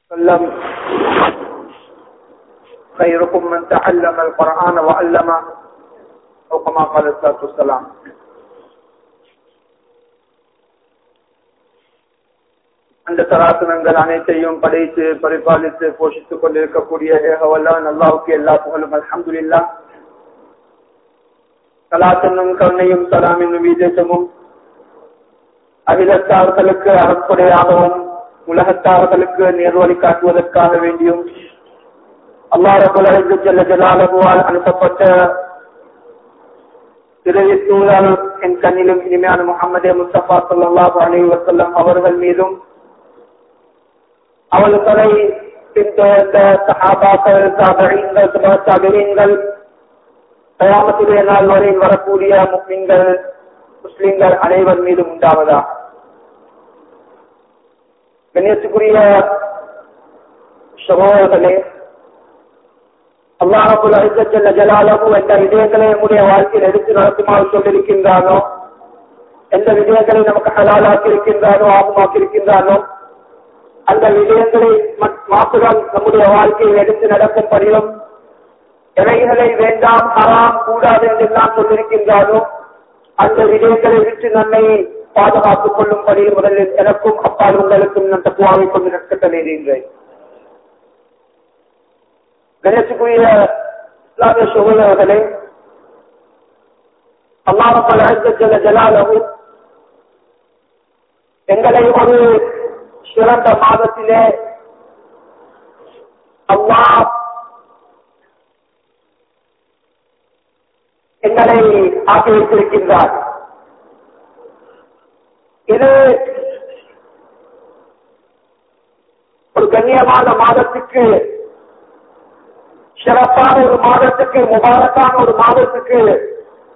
وسلم خيركم من تعلم القرآن وعلمه أو كما قال الصلاة والسلام அந்த சராசனங்கள் அனைத்தையும் படைத்து பரிபாலித்து போஷித்துக் கொண்டிருக்கக்கூடிய ஏகவல்லான் அல்லாவுக்கு எல்லா புகழும் அல்ஹம்துலில்லா கலாத்தனும் கருணையும் சலாம் என்னும் விதேசமும் அகிலத்தார்களுக்கு அறக்குறையாகவும் உலகத்தார்களுக்கு நேர்வழி காட்டுவதற்காக வேண்டியும் அல்லா செல்ல ஜல்ல ஜலாலகுவால் அனுப்பப்பட்ட திரையத்தூழல் என் கண்ணிலும் இனிமையான முகமது முஸ்தபா சொல்லாஹு அலி வசல்லம் அவர்கள் மீதும் அவர்களை பின்தொடர்ந்த சஹாபாக்கள் தாபகங்கள் தாபகங்கள் கயாமத்துடைய நாள் வரை வரக்கூடிய முஸ்லிம்கள் முஸ்லிம்கள் அனைவர் மீதும் உண்டாவதா கண்ணியத்துக்குரிய சகோதரர்களே அல்லாஹுல் அரிசல்ல ஜலாலமும் எந்த விஜயங்களை நம்முடைய வாழ்க்கையில் எடுத்து நடத்துமாறு சொல்லியிருக்கின்றானோ எந்த விஜயங்களை நமக்கு ஹலாலாக்கி இருக்கின்றானோ ஆபமாக்கி இருக்கின்றானோ அந்த விஜயங்களை மாத்திரம் நம்முடைய வாழ்க்கையில் எடுத்து நடக்கும் படியும் இறைகளை வேண்டாம் ஹராம் கூடாது என்றெல்லாம் சொல்லியிருக்கின்றானோ அந்த விஜயங்களை விட்டு நம்மை பாதுகாத்துக் கொள்ளும்படி முதலில் எனக்கும் அப்பால் உங்களுக்கும் நான் தப்புவாவை கொண்டு நடத்த நேர்கின்றேன் கணேசுக்குரிய இஸ்லாமிய சகோதரர்களே அல்லாமல் அழைத்த ஜலாலவு எங்களை ஒரு சிறந்த மாதத்திலே அம்மா எங்களை ஆக்கி வைத்திருக்கின்றார் இது ஒரு கண்ணியமான மாதத்துக்கு சிறப்பான ஒரு மாதத்துக்கு முபாரக்கான ஒரு மாதத்துக்கு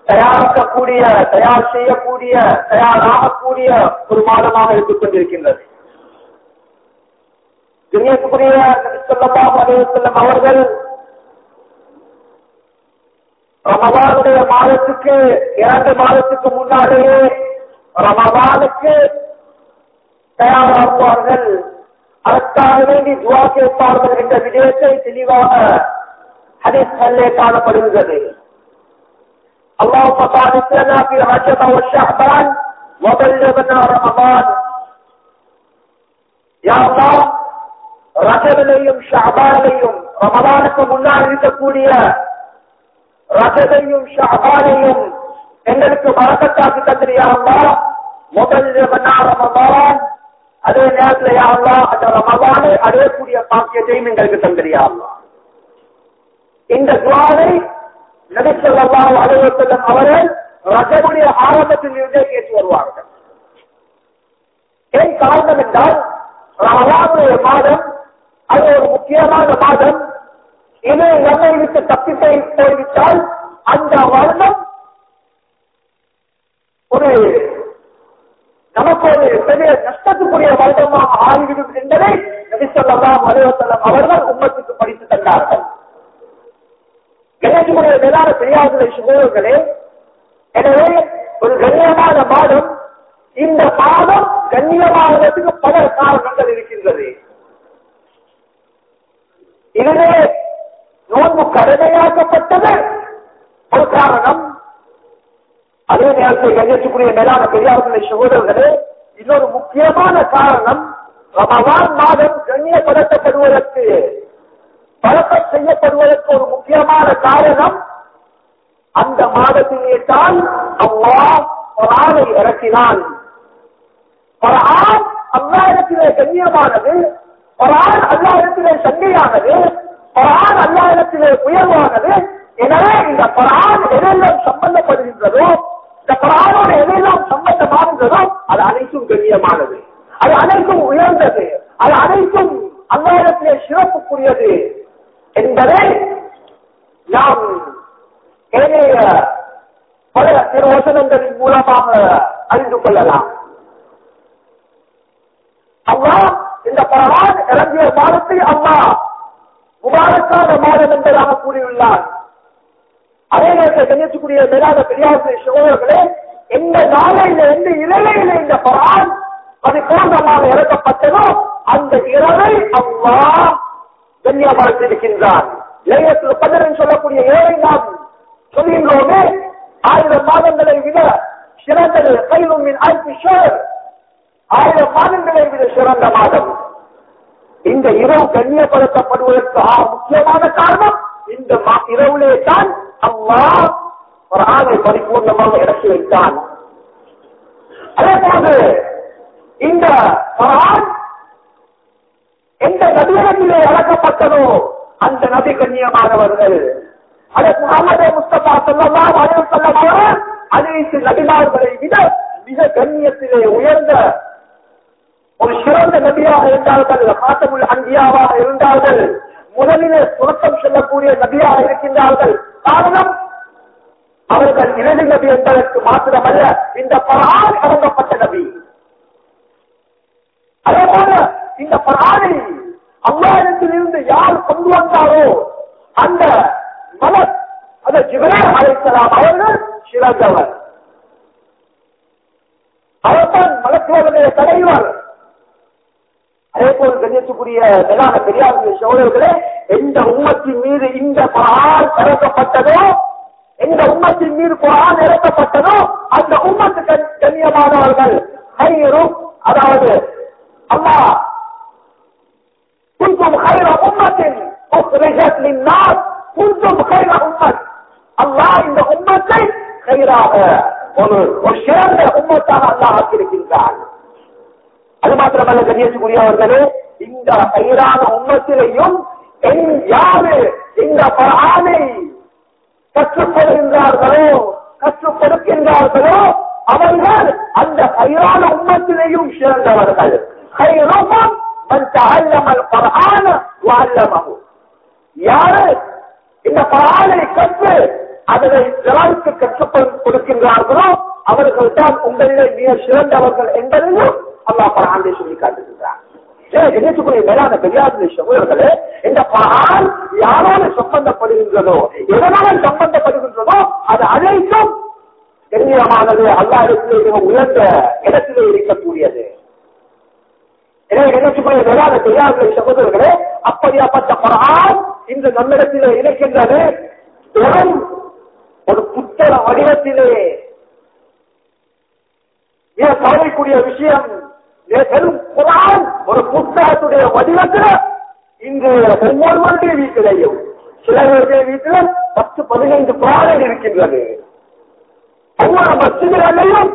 தயாரிக்கக்கூடிய தயார் செய்யக்கூடிய தயாராகக்கூடிய ஒரு மாதமாக இருந்து கொண்டிருக்கின்றது. துணியத்துக்குரிய சொல்லலாம் அலைவசல்லம் அவர்கள் ரமதானுடைய மாதத்துக்கு இரண்டு மாதத்துக்கு முன்னாலேயே ரமதானுக்கு தயாராகுவார்கள் அதற்காக வேண்டி துவா கேட்பார்கள் என்ற விடயத்தை தெளிவாக ஹதீஸ்களிலே காணப்படுகிறது اللهم بارك لنا في رجب والشعبان وبلغنا رمضان يا الله ரஜபிலையும் ஷாபானையும் ரமதானுக்கு முன்னால் இருக்கக்கூடிய ரஜபையும் ஷாபானையும் எங்களுக்கு மறக்கத்தாக்கி தந்திரியாங்களா முதல் ரமதான் அதே நேரத்தில் யாருங்களா அந்த ரமதானை அடையக்கூடிய பாக்கியத்தையும் எங்களுக்கு தந்திரியாங்களா இந்த துவாவை நடிசல்லாம் அலுவலகம் அவர்கள் ரஜமுடைய ஆரம்பத்தில் இருந்தே கேட்டு வருவார்கள். ஏன் காரணம் என்றால் ரமலானுடைய மாதம் அது ஒரு முக்கியமான மாதம். இது நம்மை விட்டு தப்பித்தை போய்விட்டால் அந்த வருடம் ஒரு நமக்கு ஒரு பெரிய நஷ்டத்துக்குரிய வருடமாக ஆகிவிடும் என்பதை நபிசல்லாம் அலுவலம் அவர்கள் உண்மத்துக்கு படித்து தந்தார்கள். கணேசனுடைய மேலான பெரியார்களை சுகர்களே எனவே ஒரு கண்ணியமான மாதம் இந்த மாதம் கண்ணியமானதுக்கு பல காரணங்கள் இருக்கின்றது. இதுவே நோன்பு கடமையாக்கப்பட்டது. ஒரு காரணம் அதே நேரத்தில் கண்ணியத்துக்குரிய மேலான பெரியார்களை சகோதரர்களே இன்னொரு முக்கியமான காரணம் ரமவான் மாதம் கண்ணியப்படுத்தப்படுவதற்கு பழக்கம் செய்யப்படுவதற்கு ஒரு முக்கியமான காரணம் அந்த மாதத்திலே தான் அவ்வா குரானை இறக்கினான். குரான் அல்லா இடத்திலே கண்ணியமானது குரான் அல்லா இடத்திலே சண்டையானது குரான் அல்லா இடத்திலே உயர்வானது எனவே இந்த குரான் எதெல்லாம் சம்பந்தப்படுகின்றதோ இந்த குரானோட எதையெல்லாம் சம்பந்தமானதோ அது அனைத்தும் கண்ணியமானது. அது அனைத்தும் உயர்ந்தது. அது அனைத்தும் அல்லாயிரத்திலே சிறப்புக்குரியது என்பதை நாம் ஏனைய பல திருவசனங்களின் மூலமாக அறிந்து கொள்ளலாம். அம்மா இந்த பரவான் இறங்கிய மாதத்தை அம்மா முபாரக்கான மாதம் என்பதாக கூறியுள்ளார் அதே நேரத்தில் கணிக்கக்கூடிய மேலான பெரியார்கள் சகோதரர்களே எந்த நாளையில எந்த இலையில இந்த பரான் அது பரிபூர்ணமாக இறக்கப்பட்டதோ அந்த இரவை அம்மா கண்ணியப்படுத்திருக்கின்றான் இளையத்தில் கதர் சொல்லக்கூடிய இரவை நாம் சொல்கின்றோமே ஆயிரம் மாதங்களை விட சிறந்தது. கைலும் அல்பி ஆயிரம் மாதங்களை விட சிறந்த மாதம். இந்த இரவு கண்ணியப்படுத்தப்படுவதற்கு முக்கியமான காரணம் இந்த இரவுலே தான் அம்மா ஒரு ஆணை பரிபூர்ணமாக இறக்கி வைத்தான். அதே போது இந்த குர்ஆன் எந்த நபியிடத்திலே வழங்கப்பட்டதோ அந்த நபி கண்ணியமானவர்கள். அதற்கு முகமது முஸ்தபா சொல்லலாம் அதே சொல்லலாம் அனைத்து நபிமார்களை விட மிக கண்ணியத்திலே உயர்ந்த ஒரு சிறந்த நபியாக இருந்தார்கள். காத்தமுல் அங்கியாவாக இருந்தார்கள். முதலிலே சுரக்கம் செல்லக்கூடிய நபியாக இருக்கின்றார்கள். காரணம் அவர்கள் இறுதி நபி என்பதற்கு மாத்திரமல்ல இந்த பரான் வழங்கப்பட்ட நபி. அதே போல இந்த பரானை அல்லாஹிடத்திலிருந்து யார் கொண்டு வந்தாரோ அந்த மலர் அந்த ஜிபரால் அழைக்கலாம் அவர்கள் சிறந்தவர். அவர்தான் மலக்குவனுடைய தலைவர். அதேபோல் கண்ணியத்துக்குரிய மேலான பெரியாருடைய சோழர்களே எந்த உம்மத்தின் மீது இந்த குரான் இறக்கப்பட்டதோ எந்த உம்மத்தின் மீது குரான் இறக்கப்பட்டதோ அந்த உம்மத்து கண்ணியமானவர்கள் கையரும் அதாவது அல்லா كنتم خير أمة أخرجت للناس كنتم خير أمة الله இந்த உம்மத்தை خيراக ஒரு ஒரு சிறந்த உம்மத்தாக அல்லாஹ் இருக்கின்றான் அது மாத்திரமல்ல கண்ணியத்துக்குரியவர்களே இந்த பயிரான உண்மத்திலையும் என் யாரு இந்த பரானை கற்றுக்கொள்கின்றார்களோ கற்றுக்கொடுக்கின்றார்களோ அவர்கள் அந்த பயிரான உண்மத்திலையும் சிறந்தவர்கள் யாரு? இந்த பரானை கற்று அதனை சிறாருக்கு கற்றுக் கொடுக்கின்றார்களோ அவர்கள் தான் உங்களிடம் மிக சிறந்தவர்கள் என்பதையும் அல்லாஹ் பரானை சொல்லி காட்டுகின்றார் நினைச்சுக்குரிய மேலான பெரியாருடைய சகோதரர்களே இந்த பரான் யாரோடு சம்பந்தப்படுகின்றதோ எதனால சம்பந்தப்படுகின்றதோ அது அனைத்தும் கண்ணியமானது அல்லாஹிடத்திலே மிக உயர்ந்த இடத்திலே இருக்கக்கூடியது. எனவே நினைச்சுக்குரிய மேலான பெரியாருடைய சகோதரர்களே அப்படியாப்பட்ட பரான் இந்த நம்மிடத்திலே இருக்கின்றது. வெறும் ஒரு புத்தக வடிவத்திலே. மிக கவலைக்கூடிய விஷயம் இது பெரும் குரான் ஒரு புத்தகத்துடைய வடிவத்தில் இன்று ஒவ்வொருவருடைய வீட்டிலேயும். சிலருடைய வீட்டில் பத்து பதினைந்து குரான்கள் இருக்கின்றது. ஒவ்வொரு மசிதிகளையும்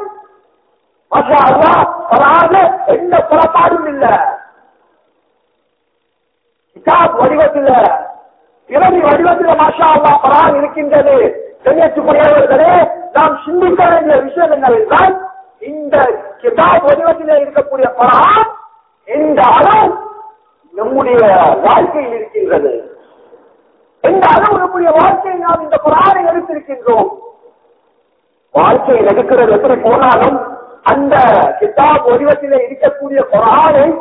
எந்த புறப்பாடும் இல்லை. கிதாப் வடிவத்தில் இரவி வடிவத்தில் மாஷா அல்லா குரான் இருக்கின்றது. கண்ணியத்துக்குரியவர்களே நாம் சிந்திக்க வேண்டிய விஷயம் என்னவென்றால் இந்த கிதாப் வடிவத்தில் இருக்கக்கூடிய குரான் இந்த அளவு நம்முடைய வாழ்க்கையில் இருக்கின்றது. இந்த அளவு நம்முடைய வாழ்க்கையில் நாம் இந்த குரானை எடுத்திருக்கின்றோம். வாழ்க்கையில் எடுக்கிறது எப்படி போனாலும் அந்த கிதாப் வடிவத்திலே இருக்கக்கூடிய குரானை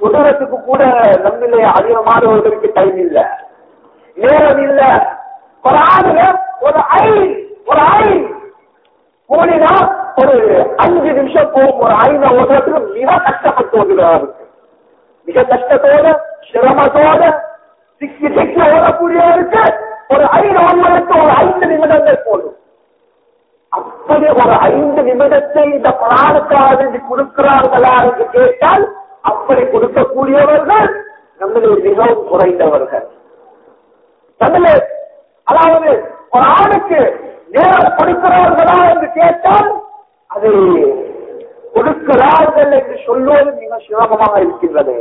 உதவத்துக்கு கூட நம்மளே அதிகமானவர்களுக்கு டைம் இல்லை. நேரம் இல்ல. குரானுல ஒரு ஐ ஒரு ஐ போனா ஒரு அஞ்சு நிமிஷம் போகும் ஒரு ஐந்து ஓடுறதுக்கு மிக கஷ்டப்பட்டு வந்துடுறாரு. மிக கஷ்டத்தோட சிரமத்தோட சிக்கி சிக்கி ஓடக்கூடியவருக்கு ஒரு ஐந்து ஒன்பதுக்கு ஒரு ஐந்து நிமிடங்கள் போதும். அப்படி ஒரு ஐந்து நிமிடத்தை இந்த பிராணுக்காக கொடுக்கிறார்களா என்று கேட்டால் அப்படி கொடுக்கக்கூடியவர்கள் நம்மளே மிகவும் குறைந்தவர்கள். நம்மளே அதாவது ஒரு ஆணுக்கு நேரம் கொடுக்கிறார்களா என்று கேட்டால் அதை கொடுக்கிறார்கள் என்று சொல்லுவது மிக சிரமமாக இருக்கின்றது.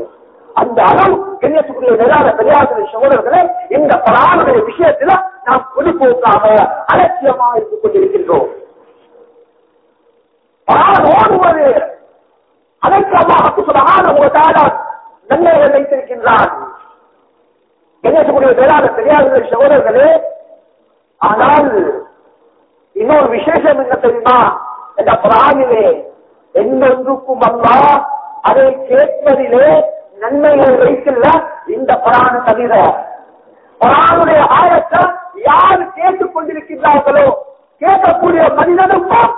அந்த அளவு கண்ணியத்துக்குரிய நிலாத பெரியாருடைய சகோதரர்களே இந்த பராணுடைய விஷயத்துல நாம் பொதுப்போக்காக அலட்சியமாக இருந்து கொண்டிருக்கின்றோம். பரான் ஓடுவது அதற்கு அல்லாஹ் சுபஹானஹு வ தஆலா கண்ணியத்துக்குரிய நிலாத பெரியாருடைய சகோதரர்களே ஆனால் இன்னொரு விசேஷம் என்ன தெரியுமா? இந்த பிராணிலே எந்தொன்றுக்கும் அல்லா அதை கேட்பதிலே நன்மைகள் வைத்துள்ள இந்த பிராண தவிர. பிராணுடைய ஆயத்தை யார் கேட்டுக் கொண்டிருக்கின்றார்களோ கேட்கக்கூடிய மனிதனுக்கும்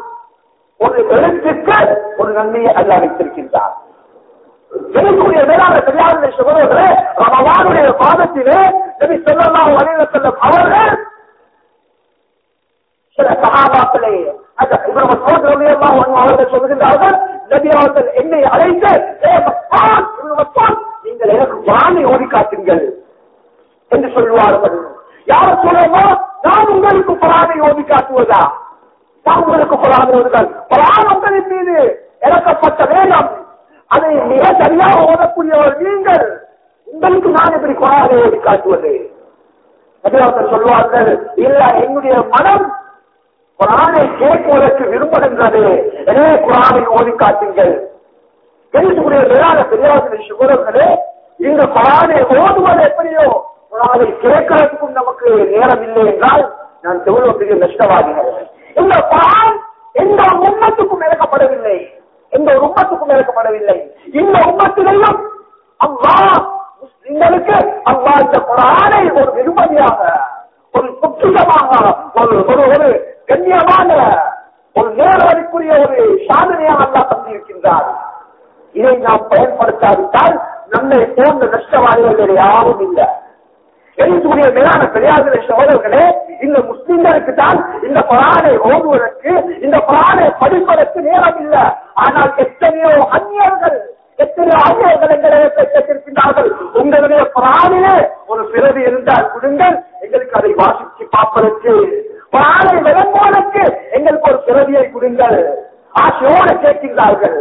ஒரு எழுத்துக்கு ஒரு நன்மையை அல்ல வைத்திருக்கின்றார் எனக்குரிய மேலான தெரியாத சகோதரர்களே ரமவானுடைய பாதத்திலே நபி சொல்லலாம் வரையில செல்லும் அவர்கள் சில சகாபாக்களே அவர்கள் சொல்லுகின்றார்கள். நபி அவர்கள் என்னை அழைத்து நீங்கள் எனக்கு வானை ஓடி காட்டுங்கள் என்று சொல்வார்கள் யார் சொல்லுமோ நான் உங்களுக்கு குரானை ஓடி காட்டுவதா? நான் உங்களுக்கு குரானை ஓதுகள் குரான் மீது இறக்கப்பட்ட வேகம் அதை மிக சரியாக ஓடக்கூடியவர் நீங்கள். உங்களுக்கு நான் இப்படி குரானை ஓடி காட்டுவது? சொல்வார்கள் இல்ல என்னுடைய மனம் குரானை கேட்பதற்கு விரும்புகின்றது. எனவே குரானை ஓதி காட்டுங்கள். எழுத்துக்குரிய வேளாண் பெரியார்கள் சுகரங்களே இந்த குரானை ஓதுவது எப்படியோ? குரானை கேட்கறதுக்கும் நமக்கு நேரம் இல்லை என்றால் நான் எவ்வளவு பெரிய நஷ்டவாதிகள். இந்த குரான் எந்த உண்மத்துக்கும் இறக்கப்படவில்லை. எந்த ஒரு உம்மத்துக்கும் இறக்கப்படவில்லை. இந்த உம்மத்திலையும் அம்மா முஸ்லிம்களுக்கு அம்மா இந்த குரானை ஒரு வெறுமதியாக ஒரு புத்திகமாக ஒரு ஒரு கண்ணியமான ஒரு நேரடிக்குரிய ஒரு சாதனையாக அல்லா தந்திருக்கின்றார். இதை நாம் பயன்படுத்தாவிட்டால் நம்மை போன்ற நஷ்டவாதிகள் யாரும் இல்லை. எழுத்துடைய மேலான பெரியார்களே சகோதரர்களே இந்த முஸ்லிம்களுக்கு தான் இந்த பரானை ஓடுவதற்கு இந்த பரானை படிப்பதற்கு நேரம் இல்லை. ஆனால் எத்தனையோ அந்நியர்கள் எத்தனையோ அந்நியர்கள் எங்களை கேட்டிருக்கின்றார்கள். உங்களுடைய பரானிலே ஒரு பிறகு இருந்தால் கொடுங்கள் எங்களுக்கு அதை வாசித்து பார்ப்பதற்கு பாலை விளங்குவதற்கு எங்களுக்கு ஒரு பிறவியை கொடுங்கள். ஆசையோடு கேட்கின்றார்கள்.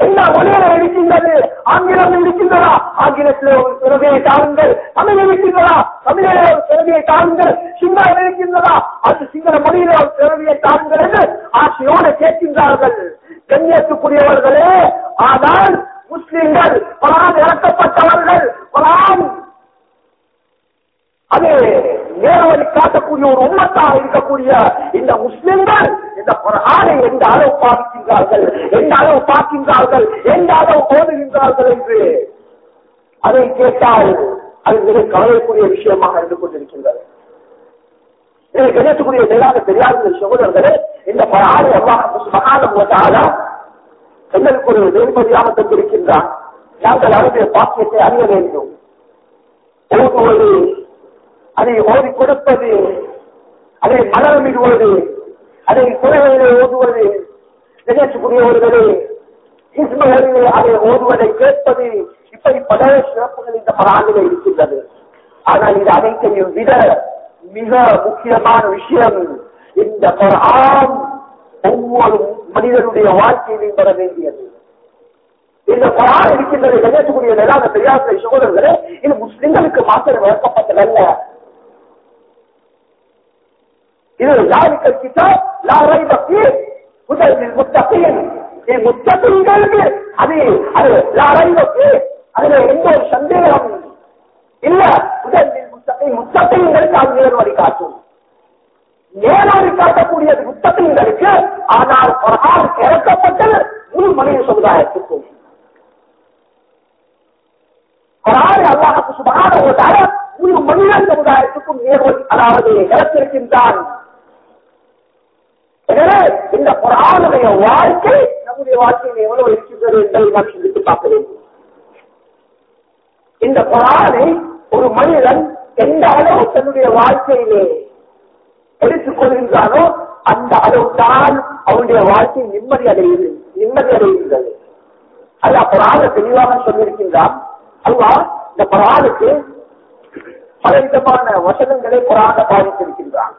என்ன மொழியில இருக்கின்றது. ஆங்கிலம் இருக்கின்றதா? ஆங்கிலத்தில் ஒரு பிறவியை தாருங்கள். தமிழ் இருக்கின்றதா? தமிழில் ஒரு பிறவியை தாருங்கள். சிங்களம் இருக்கின்றதா? அது சிங்கள மொழியில ஒரு பிறவியை தாருங்கள் என்று ஆசையோடு கேட்கின்றார்கள். கண்ணியத்துக்குரியவர்களே ஆனால் முஸ்லிம்கள் பலான் இறக்கப்பட்ட பலான் அது நேர்வழி காட்டக்கூடிய ஒரு உண்மத்தாக இருக்கக்கூடிய இந்த முஸ்லிம்கள் இந்த குரானை எந்த அளவு பார்க்கின்றார்கள்? எந்த அளவு பார்க்கின்றார்கள்? எந்த அளவு ஓதுகின்றார்கள் என்று அதை கேட்டால் அது மிக கவலைக்குரிய விஷயமாக இருந்து கொண்டிருக்கின்றது. இதை கிடைக்கக்கூடிய மேலாக தெரியாத சகோதரர்களே. இந்த குரானை அல்லாஹ் எங்களுக்கு ஒரு வெறுமதியாக தந்திருக்கின்றான். நாங்கள் அவருடைய பாக்கியத்தை அறிய வேண்டும். ஓதுவது அதை ஓதி கொடுப்பது அதை மலரமிடுவது அதை குறைகளை ஓதுவது நிகழ்ச்சிக்குரியவர்களே இஸ்மகளிலே அதை ஓதுவதை கேட்பது இப்படி பல சிறப்புகள் இந்த பராண்டிலே இருக்கின்றது. ஆனால் இது அனைத்தையும் விட மிக முக்கியமான விஷயம் இந்த பரான் ஒவ்வொரு மனிதனுடைய வாழ்க்கையிலும் வர வேண்டியது. இந்த குரான் இருக்கின்றது நிகழ்ச்சிக்குரிய நிலாத பெரியாசை சகோதரர்களே இது முஸ்லிம்களுக்கு மாத்திரம் விளக்கப்பட்டதல்ல இது லாரிக்கல் கிதாப் லாரை பக்தி முதலில் முத்தகையன் முத்தகைகளுக்கு அது அது லாரை அதுல எந்த ஒரு சந்தேகம் இல்ல முதலில் முத்தகை முத்தகைங்களுக்கு அது நேர்வழி காட்டும் நேர்வழி காட்டக்கூடியது முத்தகைங்களுக்கு ஆனால் பிரகார் இறக்கப்பட்டது முழு மனித சமுதாயத்துக்கும் குரான் அல்லாஹுக்கு சுபகான ஒரு முழு மனித சமுதாயத்துக்கும் நேர்வழி அதாவது இறத்திருக்கின்றான் எனவே இந்த குரானுடைய வாழ்க்கை நம்முடைய வாழ்க்கையில எவ்வளவு இருக்கின்றது என்பதை நாம் சிந்தித்து பார்க்க வேண்டும் இந்த குரானை ஒரு மனிதன் எந்த அளவு தன்னுடைய வாழ்க்கையிலே எடுத்துக் கொள்கின்றானோ அந்த அளவு தான் அவனுடைய வாழ்க்கை நிம்மதி அடையுது நிம்மதி அடைகின்றது. அல்ல குரான தெளிவாக சொல்லியிருக்கின்றான் அல்லா இந்த குரானுக்கு பலவிதமான வசனங்களை குரான பாதித்திருக்கின்றான்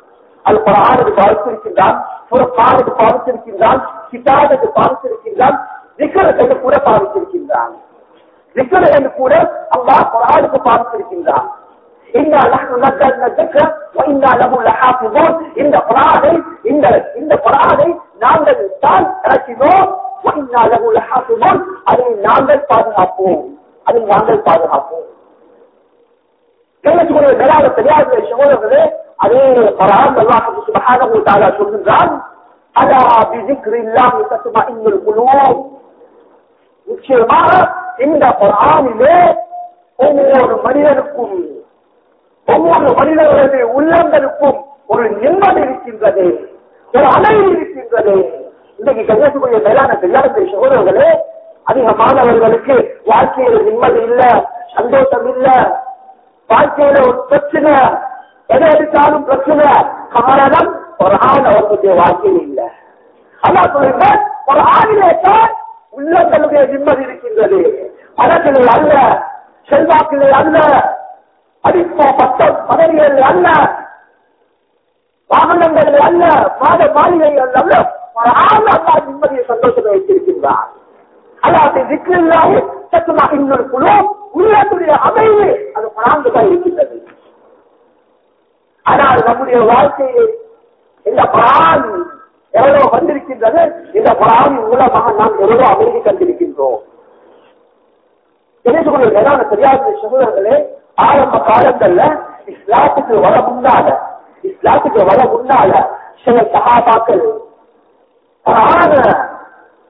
அது குரானுக்கு பாதித்திருக்கின்றான் பாலுக்கு பாதித்திருக்கின்றான் கிதாபுக்கு பாதித்திருக்கின்றான் விக்கிரத்தை கூட பாதித்திருக்கின்றான் விக்கிரத்தை கூட அல்லா குரானுக்கு பாதித்திருக்கின்றான் இந்த இந்த குரானை இந்த இந்த குரானை நாங்கள் தான் இறக்கினோம் அதை நாங்கள் பாதுகாப்போம் அதை நாங்கள் பாதுகாப்போம் கேட்கக்கூடிய மேலாக தெரியாத சகோதரர்களே அதே பரான் அல்லாஹு சுபஹானஹு தஆலா சொல்கின்றான் அலா பிதிக்ரில்லாஹி தத்மஇன்னுல் குலூப் நிச்சயமாக இந்த குர்ஆனிலே ஒவ்வொரு மனிதனுக்கும் ஒவ்வொரு மனிதர்களுடைய உள்ளங்களுக்கும் ஒரு நிம்மதி இருக்கின்றது ஒரு அமைதி இருக்கின்றது இன்னைக்கு கன்னியாகுமரிய மேலான தெரியாத சகோதரர்களே அதிகமானவர்களுக்கு வாழ்க்கையில நிம்மதி இல்ல சந்தோஷம் இல்ல வாழ்க்கையில ஒரு பிரச்சனை எதை எடுத்தாலும் பிரச்சனை காரணம் ஒரு ஆண் அவர்களுடைய வாழ்க்கையில் இல்லை அல்லா சொல்லுங்க ஒரு ஆணிலே தான் உள்ளங்களுடைய நிம்மதி இருக்கின்றது பணத்திலே அல்ல செல்வாக்கிலே அல்ல அடிப்போ பட்டம் பதவிகளில் அல்ல வாகனங்களில் அல்ல மாத மாளிகைகள் அல்ல ஒரு ஆண் அல்லா நிம்மதியை சந்தோஷத்தை வைத்திருக்கின்றார் அல்லாது திக்கில்லாமல் சத்துமாக இன்னொரு குழு உள்ளத்துடைய அமைவு அது பராந்துதான் இருக்கின்றது ஆனால் நம்முடைய வாழ்க்கையை இந்த பரான் எவ்வளவு வந்திருக்கின்றது? இந்த பரானின் மூலமாக நாம் எவ்வளவு அமைதி கண்டிருக்கின்றோம்? தெரிந்து கொள்ள தெரியாத சகோதரர்களே ஆரம்ப காலங்கள்ல இஸ்லாத்துக்கு வர முன்னால இஸ்லாத்துக்கு வர முன்னால சில சகாபாக்கள்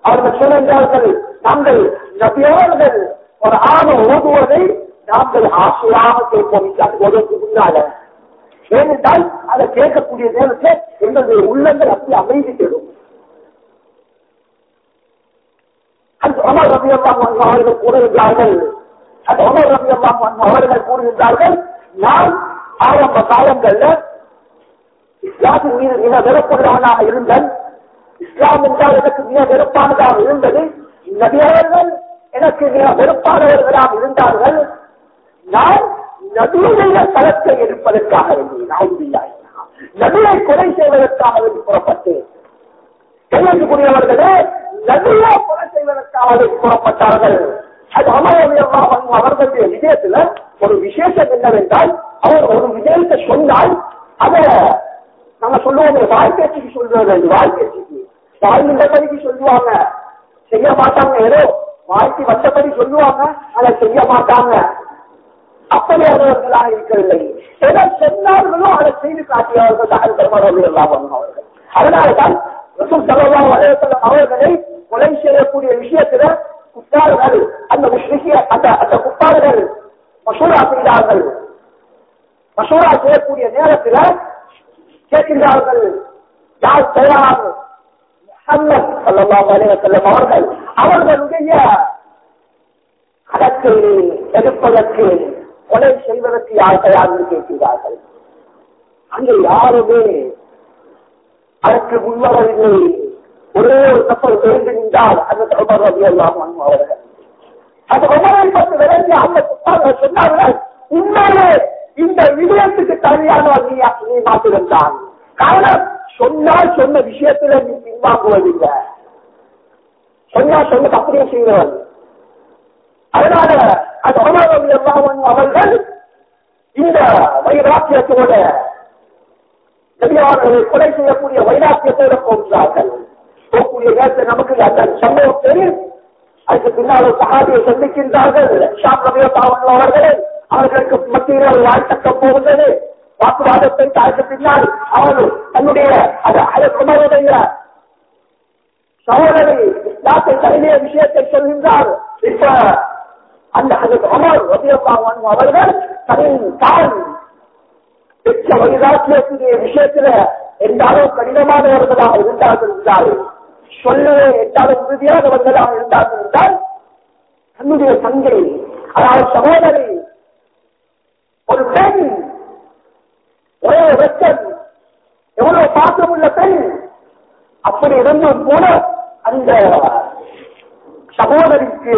அவர்கள் சொல்லுகிறார்கள் நாங்கள் நபியவர்கள் ஒரு ஆணை ஓதுவதை நாங்கள் ஆசையாக கேட்போம் வருவதற்கு முன்னால. ஏனென்றால் அதை கேட்கக்கூடிய நேரத்தில் எங்களுடைய உள்ளங்கள் அப்படி அமைதி பெறும் அந்த அமர் ரவி அவர்கள் கூறுகின்றார்கள். அது அமர் ரவி அவர்கள் கூறுகின்றார்கள் நான் ஆரம்ப காலங்கள்ல இஸ்லாமின் மீது மிக வெறுப்புள்ளவனாக இருந்தேன். இஸ்லாம் என்றால் எனக்கு மிக வெறுப்பானதாக இருந்தது. நபியவர்கள் எனக்கு மிக வெறுப்பானவர்களாக இருந்தார்கள். நான் நடுவுடைய தளத்தை எடுப்பதற்காக வேண்டி நான் நடுவை கொலை செய்வதற்காக வேண்டி புறப்பட்டேன் கேள்விக்குரியவர்களே நடுவே கொலை செய்வதற்காக வேண்டி புறப்பட்டார்கள். அது அமரவியமா அவர்களுடைய விஷயத்துல ஒரு விசேஷம் என்னவென்றால் அவர் ஒரு விஷயத்தை சொன்னால் அதை நம்ம சொல்லுவோம் வாழ்க்கைக்கு சொல்றது வாழ்க்கைக்கு வாழ்ந்தபடிக்கு சொல்லுவாங்க. செய்ய மாட்டாங்க ஏதோ வாழ்க்கை வந்தபடி சொல்லுவாங்க அதை செய்ய மாட்டாங்க. அப்படி அவர்களாக இருக்கவில்லை. எதை சொன்னார்களோ அதை செய்து காட்டியவர்கள் தான் பெருமளவில் அவர்கள். அதனால்தான் செலவாக வலையத்தலம் அவர்களை கொலை செய்யக்கூடிய விஷயத்துல குப்பார்கள் அந்த விஷய அந்த அந்த குப்பார்கள் மசூரா செய்தார்கள். மசூரா செய்யக்கூடிய நேரத்தில் கேட்கின்றார்கள் யார் தயார்? முகம்மது சல்லல்லாஹு அலைஹி வஸல்லம் அவர்கள். அவர்களுடைய அதற்கு எதிர்ப்பதற்கு கொலை செய்வதற்கு யார் தயார் என்று கேட்கிறார்கள்? அங்கே யாருமே அதற்கு முன்வரவில்லை. ஒரே ஒரு கப்பல் தெரிந்து நின்றால் அந்த தொடர் ரவி எல்லாம் அவர்கள். அந்த உமரை விளங்கி அந்த புத்தகங்கள் சொன்னார்கள் உண்மையிலே இந்த விடயத்துக்கு தனியானவர் நீ நீ மாத்திருந்தான் காரணம் சொன்னால் சொன்ன விஷயத்துல நீ பின்வாங்குவதில்லை. சொன்னா சொன்னது அப்படியே செய்கிறவன் அதனால அந்த உமர் அவர்கள் இந்த வைராக்கியத்தோட பெரியவர்களை கொலை செய்யக்கூடிய வைராக்கியத்தோட போகிறார்கள் போகக்கூடிய நேரத்தில் நமக்கு அந்த சம்பவம் தெரியும். அதுக்கு பின்னால் ஒரு சகாபியை சந்திக்கின்றார்கள். ஷாப் ரபியத்தாவன் அவர்களே அவர்களுக்கு மத்தியில் வாழ்த்தக்க போகின்றது வாக்குவாதத்தை தாழ்த்த பின்னால் அவர்கள் தன்னுடைய உணர்வுடைய சகோதரி இஸ்லாத்தை தழுவிய விஷயத்தை சொல்கின்றார். இப்ப அந்த அமர் ரபியத்தாவன் அவர்கள் தனின் தான் பெற்ற வைராக்கியத்துடைய விஷயத்துல எந்த அளவு கடினமானவர்களாக இருந்தார்கள் என்றால் சொல்லவே எந்த அளவு உறுதியானவர்களாக இருந்தார்கள் என்றால் தன்னுடைய தங்கை அதாவது சகோதரி ஒரு பெண் ஒரே வெச்சன் எவ்வளவு பாத்திரம் உள்ள பெண் அப்படி இருந்தும் கூட அந்த சகோதரிக்கு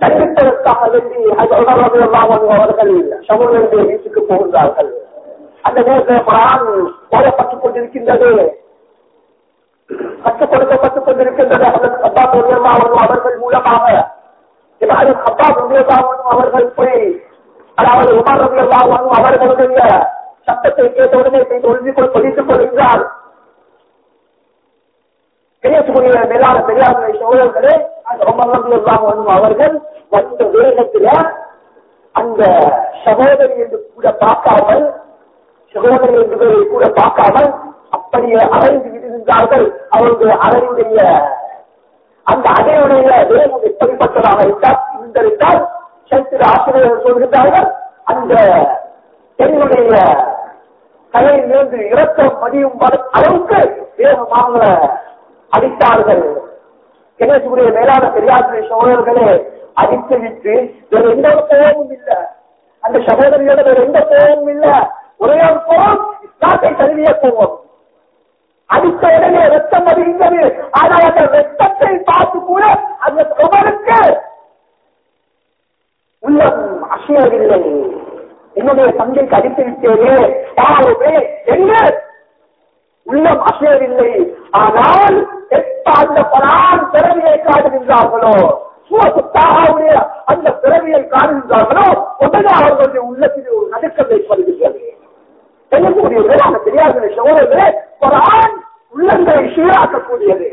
தண்டிப்பதற்காக வேண்டி அது அவர்கள் சகோதரனுடைய வீட்டுக்கு போகின்றார்கள் அந்த நேரத்தில் குரான் போடப்பட்டுக் கொண்டிருக்கின்றது. கட்டுப்படுத்தப்பட்டுக் கொண்டிருக்கின்றது. அப்பா அவர்கள் மூலமாக. இவ்வாறு அப்பா பொருளாவும் அவர்கள் போய் அதாவது உமர் ரவியல்லாவும் அவர்களுடைய சட்டத்தை கேட்டவுடனே ஒழுங்கி கொதித்துக் கொள்கின்றார் பேசக்கூடிய மேலான பெரியார்களை சோழர்களே அந்த உமர் அவர்கள் வந்த வேகத்துல அந்த சகோதரி என்று கூட பார்க்காமல் சகோதரி என்று கூட பார்க்காமல் அப்படியே அறைந்து விடுகின்றார்கள் அவருடைய அறையுடைய அந்த அறையுடைய வேகம் எப்படிப்பட்டதாக இருந்தால் இருந்திருந்தால் சைத்திர ஆசிரியர்கள் சொல்கின்றார்கள் அந்த பெண்ணுடைய தலையிலிருந்து இறக்க மதியும் அளவுக்கு வேகமாக அடித்தார்கள். கணேசுடைய மேலான பெரியாசிரிய சகோதரர்களே அடித்து விட்டு வேற எந்த ஒரு கோபமும் இல்ல. அந்த சகோதரியோட வேற எந்த கோபமும் இல்ல. ஒரே ஒரு கோபம் இஸ்லாத்தை தழுவிய கோபம். அடித்த உடனே ரத்தம் வருகின்றது ஆனால் அந்த ரத்தத்தை பார்த்து கூட அந்த குமருக்கு உள்ளம் அசையவில்லை. என்னுடைய தந்தைக்கு அடித்து விட்டேனே. பாவமே என்ன உள்ளம் அசையவில்லை ஆனால் எப்ப அந்த பரான் பிறவியை காட்டுகின்றார்களோ சுவசுத்தாவுடைய அந்த பிறவியை காணுகின்றார்களோ உடனே அவர்களுடைய உள்ளத்தில் ஒரு நடுக்கம் ஏற்படுகின்றது செய்யக்கூடிய வேளாண் தெரியாத சோழர்களே குரான் உள்ளங்களை சீராக்கக்கூடியது.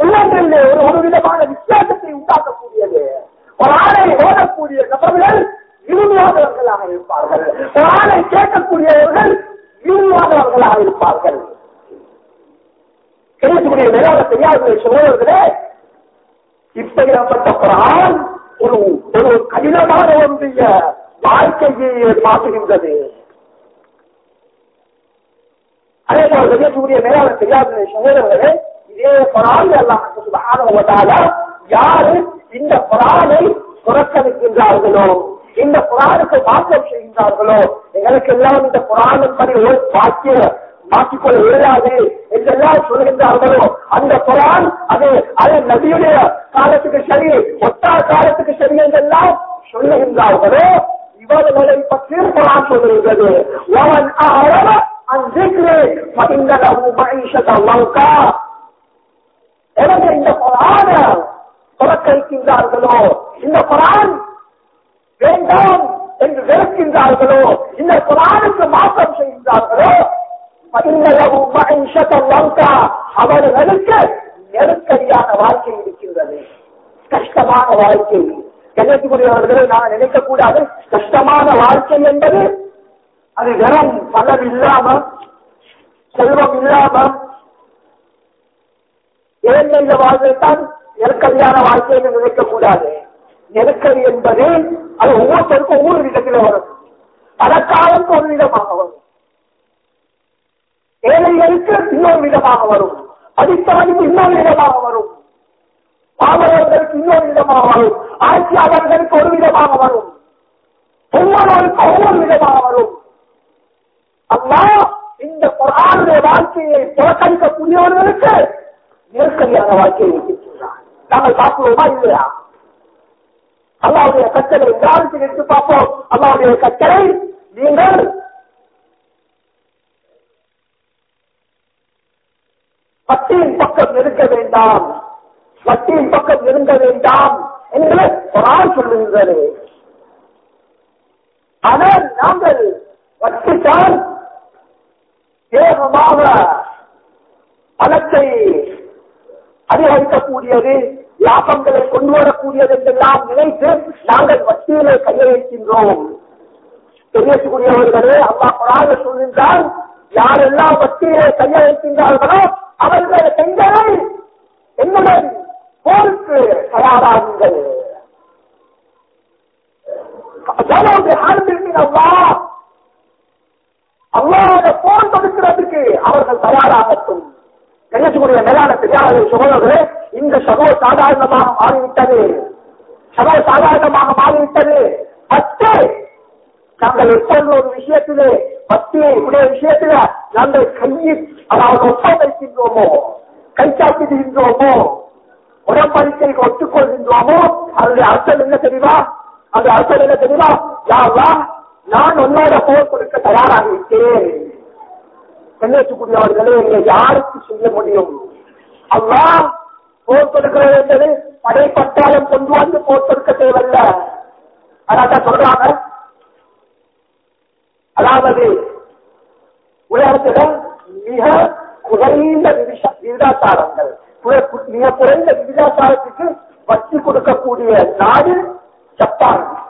உள்ளங்களில் ஒரு ஒரு விதமான வித்தியாசத்தை உண்டாக்கக்கூடியது. குரானை ஓடக்கூடிய நபர்கள் இனிமையானவர்களாக இருப்பார்கள். குரானை கேட்கக்கூடியவர்கள் இல்லாதவர்களாக இருப்பார்கள். கிடைக்கக்கூடிய வேளாண் தெரியாத சோழர்களே இப்படிப்பட்ட குரான் ஒரு ஒரு கடினமான ஒன்றிய வாழ்க்கையை மாற்றுகின்றது. அதே போல கிடைக்கக்கூடிய மேலாளர் தெரியாத சகோதரர்களே இதே குரான் எல்லாம் யாரு இந்த குரானை புறக்கணிக்கின்றார்களோ? இந்த புராணத்தை மாற்றம் செய்கின்றார்களோ எங்களுக்கு எல்லாம் இந்த புராணம் படி ஒரு பாக்கிய மாற்றிக்கொள்ள இயலாது என்றெல்லாம் சொல்கின்றார்களோ? அந்த குரான் அது அது நபியுடைய காலத்துக்கு சரி ஒத்தா காலத்துக்கு சரி என்றெல்லாம் சொல்லுகின்றார்களோ இவர்களை பற்றி குரான் சொல்லுகின்றது அவன் அறவ அன்றைக்கு மகிழ்ந்தளவு மகிழ்ச்சத லங்கா எனவே இந்த குரான புறக்கணிக்கின்றார்களோ? இந்த குரான் வேண்டாம் என்று வெறுக்கின்றார்களோ? இந்த குரானுக்கு மாற்றம் செய்கின்றார்களோ? மகிழ்ந்தளவு அவர்களுக்கு நெருக்கடியான வாழ்க்கை இருக்கின்றது. கஷ்டமான வாழ்க்கை. கன்னியாகுமரியவர்களை நான் நினைக்கக்கூடாது. கஷ்டமான வாழ்க்கை என்பது அது வெறும் பலன் இல்லாம செல்வம் இல்லாம ஏழ்மையில வாழ்வைத்தான் நெருக்கடியான வாழ்க்கை என்று நினைக்கக்கூடாது. நெருக்கடி என்பது அது ஒவ்வொருத்தருக்கும் ஒவ்வொரு விதத்தில் வரும். பணக்காரருக்கு ஒரு விதமாக வரும். ஏழைகளுக்கு இன்னொரு விதமாக வரும். படித்தவனுக்கு இன்னொரு விதமாக வரும். பாமரர்களுக்கு இன்னொரு விதமாக வரும். ஆட்சியாளர்களுக்கு ஒரு விதமாக வரும். ஒவ்வொருவருக்கு ஒவ்வொரு விதமாக வரும். அம்மா இந்த குரானுடைய வாழ்க்கையை புறக்கணிக்கக்கூடியவர்களுக்கு நெருக்கடியான வாழ்க்கையை இருக்கின்றார் நாங்கள் பார்க்கிறோமா இல்லையா? அல்லாவுடைய கட்டளை உதாரணத்துக்கு எடுத்து பார்ப்போம். அல்லாவுடைய கட்டளை நீங்கள் பட்டியின் பக்கம் நெருங்க வேண்டாம். பட்டியின் பக்கம் நெருங்க வேண்டாம் என்று குரான் சொல்லுகின்றது. ஆனால் நாங்கள் வட்டித்தான் வேகமாக பணத்தை அதிகரிக்கக்கூடியது லாபங்களை கொண்டு வரக்கூடியது என்றெல்லாம் நினைத்து நாங்கள் வட்டியிலே கையெழுக்கின்றோம் தெரியக்கூடியவர்களே அம்மா குராக சொல்கின்றால் யாரெல்லாம் வட்டியிலே கையெழுக்கின்றார்களோ அவர்கள் பெண்களை என்னுடன் போருக்கு தயாராகுங்கள். அல்லாத போர் கொடுக்கிறதுக்கு அவர்கள் தயாராகட்டும். கணேசனுடைய மேலான பெரியாரை சகோதரர்களே இந்த சகோ சாதாரணமாக மாறிவிட்டது. சகோ சாதாரணமாக மாறிவிட்டது. பத்து நாங்கள் எப்பொழுது ஒரு விஷயத்திலே பத்து உடைய விஷயத்தில நாங்கள் கையில் அதாவது ஒப்படைக்கின்றோமோ கைச்சாப்பிடுகின்றோமோ உடம்படிக்கைக்கு ஒத்துக்கொள்கின்றோமோ? அதனுடைய அர்த்தம் என்ன தெரியுமா? அந்த அர்த்தம் என்ன தெரியுமா? யாவா நான் உன்னோட போர் கொடுக்க தயாராக இருக்கிறேன். கண்ணியத்துக்குரியவர்களே இங்கே யாருக்கு செய்ய முடியும்? அவ்வா போர் கொடுக்கிறது என்பது படைப்பட்டாலும் கொண்டு வந்து போர் கொடுக்க தேவையில்ல. அதான் சொல்றாங்க. அதாவது உலகத்துல மிக குறைந்த விதிஷ- விகிதாச்சாரங்கள். மிக குறைந்த விகிதாச்சாரத்துக்கு வச்சு கொடுக்கக்கூடிய நாடு ஜப்பான்.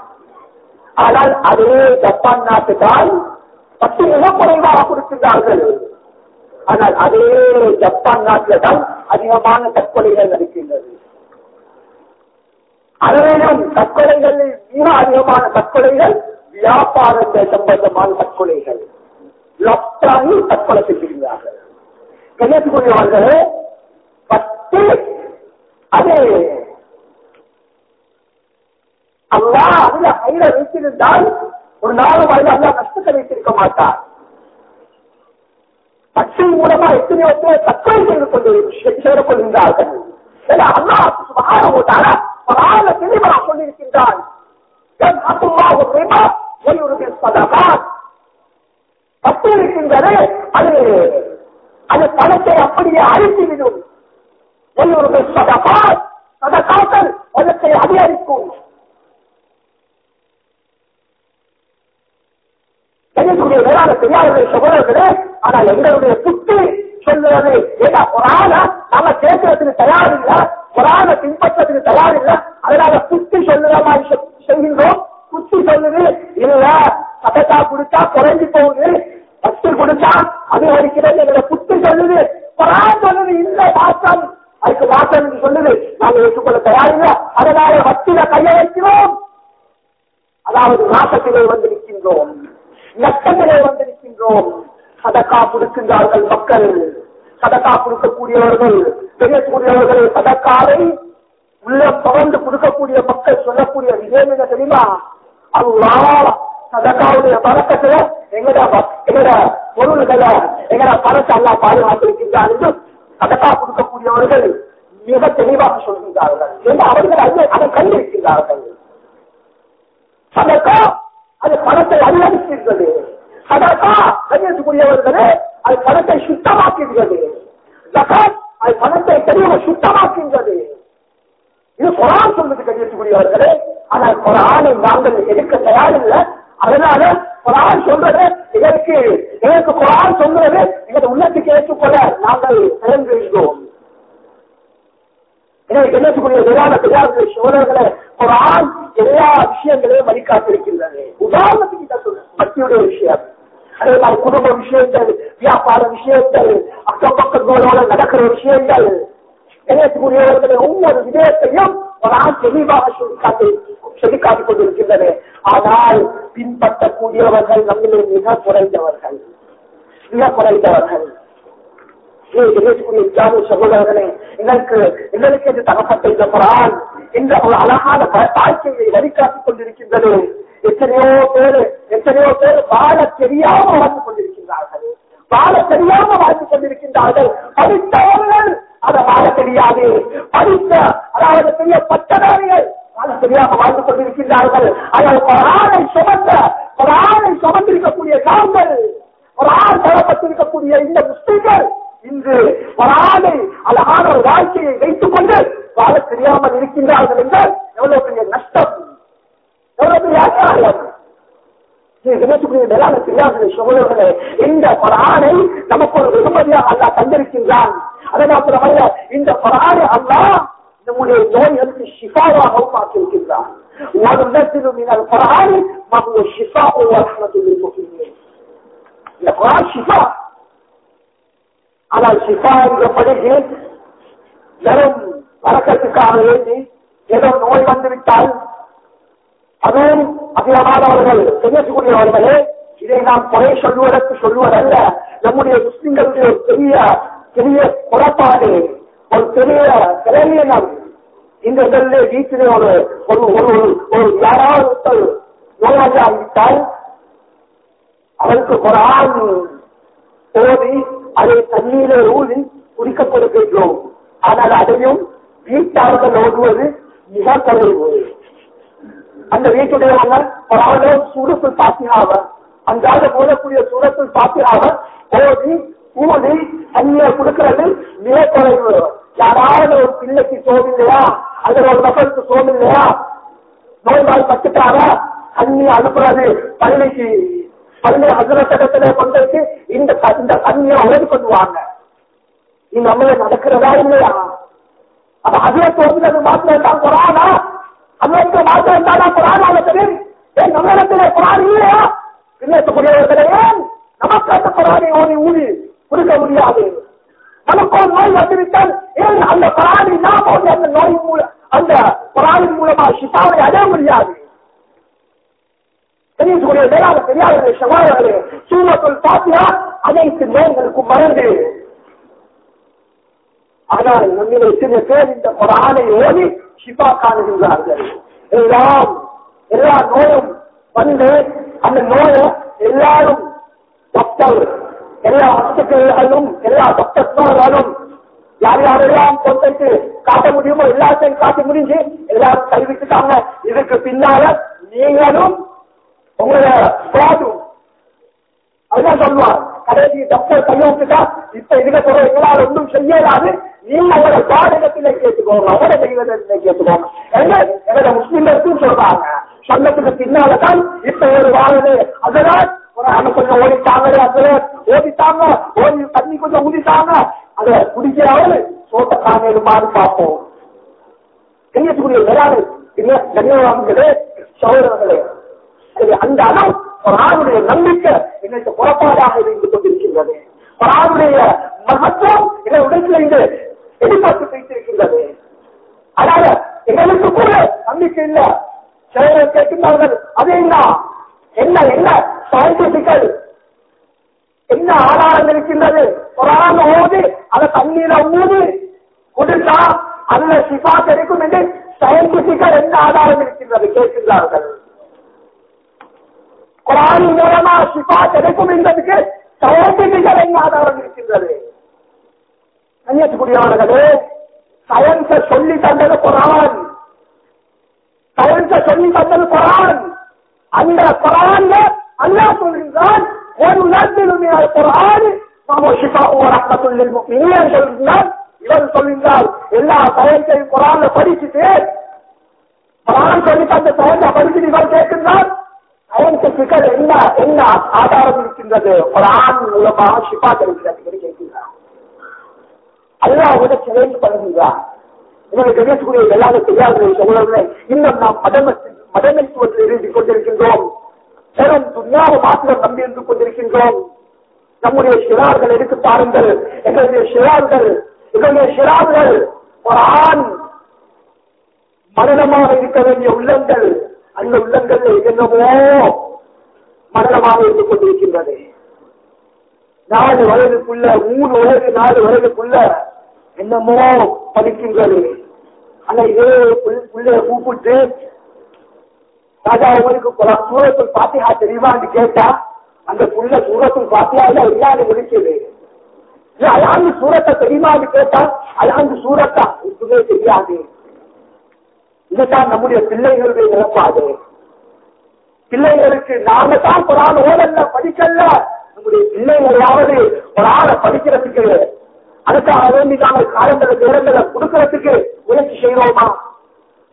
ஆனால் அதே ஜப்பான் நாட்டுதான் பத்து மிக குறைவாக கொடுக்கின்றார்கள். ஆனால் அதே ஜப்பான் நாட்டில் தான் அதிகமான தற்கொலைகள் நடக்கின்றது. அதிலும் தற்கொலைகளில் மிக அதிகமான தற்கொலைகள் வியாபாரங்கள் சம்பந்தமான தற்கொலைகள். லப்டாகி தற்கொலை செய்கிறார்கள் கன்னியாகுமரியவர்களே பத்து அது அல்லா அதுல கையில வைத்திருந்தால் ஒரு நாலு வயது அல்லா கஷ்டத்தை வைத்திருக்க மாட்டார் பச்சை மூலமா எத்தனையோ பேர் தற்கொலை செய்து கொண்டு செய்து கொள்கின்றார்கள் ஏன்னா அல்லாஹ் சுபஹானஹு வ தஆலா குர்ஆன்ல தெளிவாக சொல்லியிருக்கின்றான் யம்ஹகுல்லாஹு ரிபா வ யுர்பி ஸதகாத் பத்து இருக்கின்றது அது அது பணத்தை அப்படியே அழித்துவிடும் வ யுர்பி ஸதகாத் சதகாக்கள் பணத்தை அதிகரிக்கும் எங்களுடைய வேளாண் பெரியாருடைய சகோதரர்களே ஆனால் எங்களுடைய சுட்டு சொல்லுவது ஏதா குரான? நாம கேட்கறதுக்கு தயார் இல்ல பின்பற்றதுக்கு தயார் அதனால புத்தி சொல்லுற மாதிரி செய்கின்றோம். புத்தி சொல்லுது இல்ல சதக்கா கொடுத்தா குறைஞ்சு போகுது. பத்து கொடுத்தா அது வரைக்கிறது எங்களை புத்தி சொல்லுது. குரான் சொல்லுது இல்ல மாற்றம் அதுக்கு மாற்றம் என்று சொல்லுது. நாங்க ஏற்றுக்கொள்ள தயார் அதனால வட்டில கைய வைக்கிறோம். அதாவது நாசத்திலே வந்திருக்கின்றோம் நஷ்டத்திலே நிற்கின்றோம். சதக்கா கொடுக்கின்றார்கள் மக்கள். சதக்கா கொடுக்கக்கூடியவர்கள் பெரியக்கூடியவர்கள் சதக்காவை உள்ள பகர்ந்து கொடுக்கக்கூடிய மக்கள் சொல்லக்கூடிய விஷயம் என்ன தெரியுமா? அல்லா சதக்காவுடைய பழக்கத்துல எங்கடா ப- எங்கட பொருள்களை எங்கட பணத்தை அல்லா பாதுகாத்திருக்கின்றார் என்று சதக்கா கொடுக்கக்கூடியவர்கள் மிக தெளிவாக சொல்கின்றார்கள். என்று அவர்கள் அதை அதை கண்டிருக்கின்றார்கள். சதக்கா அது பணத்தை அதிகரிக்கின்றது சதக்கா அது பணத்தை சுத்தமாக்குகிறது. அது பணத்தை தெளிவாக சுத்தமாக்கின்றது இது கொரான் சொல்வது கையெழுத்துக்குரியவர்களே ஆனால் குரானை நாங்கள் எடுக்க தயாரில்லை. அதனால குரான் சொல்றது இதற்கு எனக்கு குரான் சொல்றது எங்கள் உள்ளத்துக்கு ஏற்றுக்கொள்ள நாங்கள் திறந்திருக்கிறோம் எனவே என்னத்துக்குரிய வேளாண் பெரியார்கள் சோழர்களை குரான் எல்லா விஷயங்களையும் வழிகாட்டிருக்கின்றது உதாரணத்துக்கு இதை சொல்றேன் பக்தியுடைய விஷயம் அதே மாதிரி குடும்ப விஷயங்கள் வியாபார விஷயங்கள் அக்கம் பக்கங்களோட நடக்கிற விஷயங்கள் என்னத்துக்குரியவர்களை ஒவ்வொரு விடயத்தையும் குரான் தெளிவாக சொல்லிக்காட்டி சொல்லிக்காட்டிக் கொண்டிருக்கின்றது ஆனால் பின்பற்றக்கூடியவர்கள் நம்மிலே மிக குறைந்தவர்கள் மிக குறைந்தவர்கள் சகோதரர்களே எங்களுக்கு எங்களுக்கு என்று தரப்பட்ட இந்த குரான் இந்த ஒரு அழகான வாழ்க்கையை வழிகாட்டிக் கொண்டிருக்கின்றது எத்தனையோ பேர் எத்தனையோ பேர் வாழ தெரியாம வாழ்ந்து கொண்டிருக்கின்றார்கள். வாழ தெரியாம வாழ்ந்து கொண்டிருக்கின்றார்கள். படித்தவர்கள் அதை வாழ தெரியாது. படித்த அதாவது பெரிய பட்டதாரிகள் வாழ தெரியாம வாழ்ந்து கொண்டிருக்கின்றார்கள். ஆனால் குரானை சுமந்த குரானை சுமந்திருக்கக்கூடிய நாங்கள் ஒரு ஆள் தரப்பட்டிருக்கக்கூடிய இந்த முஸ்லிம்கள் இன்று வராதை அழகான ஒரு வாழ்க்கையை வைத்துக் கொண்டு வாழ தெரியாமல் இருக்கின்றார்கள் என்றால் எவ்வளவு பெரிய நஷ்டம்? சோழர்களே இந்த பரானை நமக்கு ஒரு வெகுமதியாக அல்லா தந்திருக்கின்றான். அதே மாத்திரமல்ல இந்த பரானை அல்லா நம்முடைய நோய்களுக்கு ஷிஃபாவாகவும் ஆக்கியிருக்கின்றான் உலகத்திலும் இந்த பரானை நம்முடைய ஷிஃபா உலகத்தில் இருக்கின்றேன் இந்த குரான் ஷிஃபா ஆனால் ஷிஃபா என்ற படைக்கு வெறும் நோய் வந்துவிட்டால் அதுவும் அதிகமானவர்கள் செய்யக்கூடியவர்களே இதை நாம் குறை சொல்வதற்கு சொல்வதல்ல நம்முடைய முஸ்லிம்களுடைய ஒரு பெரிய பெரிய குறைபாடு ஒரு பெரிய திரையினம் இந்த இடத்திலே வீட்டிலே ஒரு ஒரு ஒரு ஒரு யாராவது ஒருத்தர் நோயாளியாகிவிட்டால் அவருக்கு குரான் ஓதி அதை தண்ணீரை ஊதி குடிக்க கொடுக்கின்றோம் ஆனால் அதையும் வீட்டார்கள் ஓடுவது மிக குறைவு அந்த வீட்டுடைய குரானோ சூரத்தில் பாத்தியாக அன்றாட போடக்கூடிய சூரத்தில் பாத்தியாக ஓதி கூலி தண்ணியை கொடுக்கிறது மிக குறைவு. யாராவது ஒரு பிள்ளைக்கு சோதில்லையா? அல்லது ஒரு மக்களுக்கு சோதில்லையா? நோய்வாய் பட்டுட்டாரா தண்ணி அனுப்புறது பள்ளிக்கு பள்ளி அசுரத்திடத்துல கொண்டிருக்கு இந்த இந்த தண்ணியை உதவி பண்ணுவாங்க நீ நம்மள நடக்கிறதா இல்லையா? அப்ப அதுல தோன்றது மாத்திரம் தான் குரானா? அதுக்கு மாத்திரம் தானா குரானால தெரியும் ஏன் நம்மிடத்துல குரான் இல்லையா? பின்னத்துக்குரியவர்களே ஏன் நமக்கு அந்த குரானை ஓடி ஊழி கொடுக்க முடியாது. நமக்கு ஒரு நோய் வந்துவிட்டால் ஏன் அந்த குரானை நாம் ஓடி அந்த நோய் மூலம் அந்த குரானின் மூலமா ஷிஃபாவை அடைய முடியாது. தெரியக்கூடிய வேளாண் பெரியார்களே சகோதரர்களே சூழத்தில் பாத்தியா அனைத்து நோய்களுக்கும் மறந்து ஆனால் நம்மில் சில பேர் இந்த குரானை ஓடி ஷிஃபா காணுகின்றார்கள் எல்லாம் எல்லா நோயும் வந்து அந்த நோயை எல்லாரும் டாக்டர் எல்லா ஹாஸ்பிட்டல்களும் எல்லா டாக்டர்ஸ்மார்களும் யார் யாரெல்லாம் கொண்டு காட்ட முடியுமோ எல்லாத்தையும் காட்ட முடிஞ்சு எல்லாரும் கைவிட்டுட்டாங்க இதுக்கு பின்னால நீங்களும் உங்களோட பாடும் அதுதான் சொல்லுவார். கடைசி டாக்டர் கையெழுத்துட்டா இப்ப இதுக்கு சொல்ற எங்களால் ஒன்றும் செய்யலாது. நீங்க அவரோட பாடகத்திலே கேட்டுக்கோங்க அவரோட தெய்வத்திலே கேட்டுக்கோங்க. என்ன? என்னோட முஸ்லிம்களுக்கும் சொல்றாங்க? சொன்னதுக்கு பின்னால்தான் இப்ப ஒரு வாழ்வு அதனால் ஒரு அண்ணன் கொஞ்சம் ஓடிட்டாங்க அதுல ஓடிட்டாங்க ஓடி தண்ணி கொஞ்சம் ஊதிட்டாங்க அதை குடிக்கிறாரு சோட்ட காணையில் பார்ப்போம். கையத்துக்குரிய விளையாடு. இல்ல கண்ணியவான்களே சகோதரர்களே. அது அந்த அளவு குரானுடைய நம்பிக்கை இன்னைக்கு புறப்பாடாக இருந்து கொண்டிருக்கின்றது. குரானுடைய மகத்துவம் எங்கள் எதிர்பார்த்து வைத்திருக்கின்றது அதனால எங்களுக்கு கூட நம்பிக்கை இல்ல. சிலர் கேட்கின்றார்கள். அது என்ன? என்ன என்ன? சயின்டிபிக்கல் என்ன ஆதாரம் இருக்கின்றது? குரான் ஓதி அதை தண்ணீரை ஊதி கொடுத்தா அதுல சிபா கிடைக்கும் என்று சயின்டிபிக்கல் என்ன ஆதாரம் இருக்கின்றது கேட்கின்றார்கள். குரான் மூலமா சிபா கிடைக்கும் என்பதற்கு சயின்டிபிக்கல் என்ன ஆதாரம் இருக்கின்றது? கன்னியாகுமரியானர்களே சயின்ஸ சொல்லி தந்தது குரான். சயன்ஸ சொல்லி தந்தது குரான். அந்த குரான்ல அல்லாஹ் சொல்கின்றான் ஒரு நாட்டிலுமே குரான் மாமோ ஷிஃபா ரஹ்மத்துல் லில் முஃமினீன் சொல்கின்றான். இவன் சொல்கின்றார் எல்லா சயின்ஸையும் குரான்ல படிச்சுட்டு குரான் சொல்லி தந்த சயின்ஸ படிச்சுட்டு இவன் கேட்கின்றான் சயின்டிபிக்கல் என்ன என்ன ஆதாரம் இருக்கின்றது? குரான் மூலமாக ஷிஃபா கிடைக்கிறது கேட்கின்றான் அல்லாஹோட சேஞ்ச் உங்களுக்கு இவங்களுக்கு பேசக்கூடிய எல்லாரும் தெரியாத சகோதரர்களே இன்னும் நாம் மதம மதமைத்துவத்தில் இருந்து கொண்டிருக்கின்றோம். பெரும் துணியாவை மாத்திரம் நம்பி இருந்து கொண்டிருக்கின்றோம். நம்முடைய சிறார்கள் எடுத்து பாருங்கள். எங்களுடைய சிறார்கள் எங்களுடைய சிறார்கள் ஒரு ஆண் மரணமாக இருக்க வேண்டிய உள்ளங்கள். அந்த உள்ளங்கள் என்னவோ மரணமாக இருந்து கொண்டிருக்கின்றது நாலு வயதுக்குள்ள மூணு வயது நாலு வயதுக்குள்ள என்னமோ படிக்கின்றது ஆனா இதே பிள்ளையை கூப்பிட்டு ராஜா உங்களுக்கு சூரத்தில் பாத்தியா தெரியுமான்னு கேட்டா அந்த புள்ள சூரத்தில் பாத்தியாவில இல்லாத முடிச்சது அலாந்து சூரத்தை தெரியுமான்னு கேட்டா அலாந்து சூரத்தா? இதுவே தெரியாது. இதுதான் நம்முடைய பிள்ளைகளுடைய நிரப்பாது பிள்ளைகளுக்கு நாம தான் குரான் ஓடல்ல படிக்கல நம்முடைய பிள்ளைகளையாவது ஒரு ஆளை படிக்கிறதுக்கு அதுக்காக வேண்டி நாங்கள் காலங்களை நேரங்களை கொடுக்கறதுக்கு முயற்சி செய்யறோமா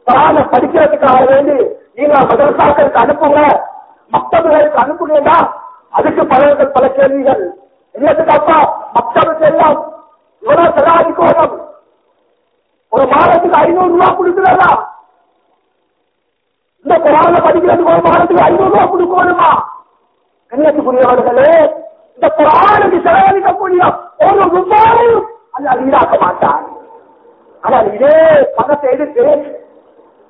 குரான படிக்கிறதுக்காக வேண்டி நீங்க மதரசாக்களுக்கு அனுப்புங்க. மக்தபுகளுக்கு அனுப்புனீங்கன்னா அதுக்கு பல பல கேள்விகள். என்னத்துக்கு அப்பா மக்தபுக்கு எல்லாம் இவ்வளவு செலாதிக்கோணம் ஒரு மாதத்துக்கு ஐநூறு ரூபாய் கொடுக்கிறதா? இந்த குரான படிக்கிறதுக்கு ஒரு மாதத்துக்கு ஐநூறு ரூபாய் கொடுக்கணுமா? கண்ணியத்துக்குரியவர்களே இந்த குரானுக்கு முடியும் ஒரு ரூபாயும் அல்ல வீடாக்க மாட்டார். ஆனால் இதே பணத்தை எடுத்து